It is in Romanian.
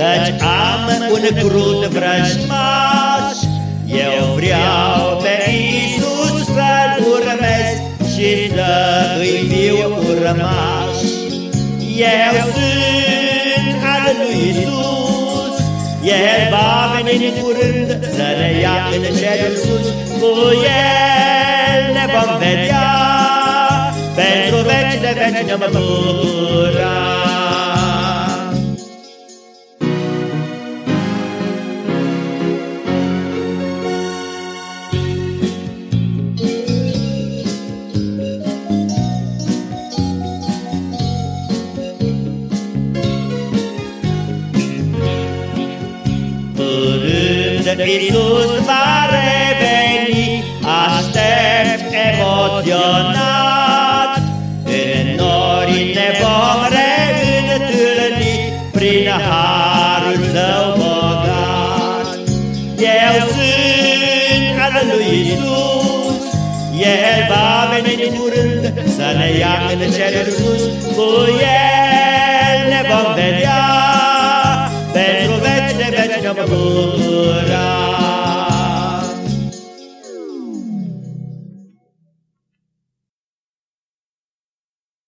Căci am un crud vrăjmaș Eu vreau pe Iisus să-L urmez Și să îi fiu urmaș. Eu sunt al lui Iisus El va veni în curând Să ne ia în cerul sus. Cu El ne vom vedea Pentru veci de veci ne bucura Când Hristos va reveni, aștept emoționat. În nori ne vom reîntâlni prin harul său bogat. Eu sunt al lui Iisus, El va veni curând să ne ia în cerul sus. Cu El ne vom vedea pentru veci de veci ne vom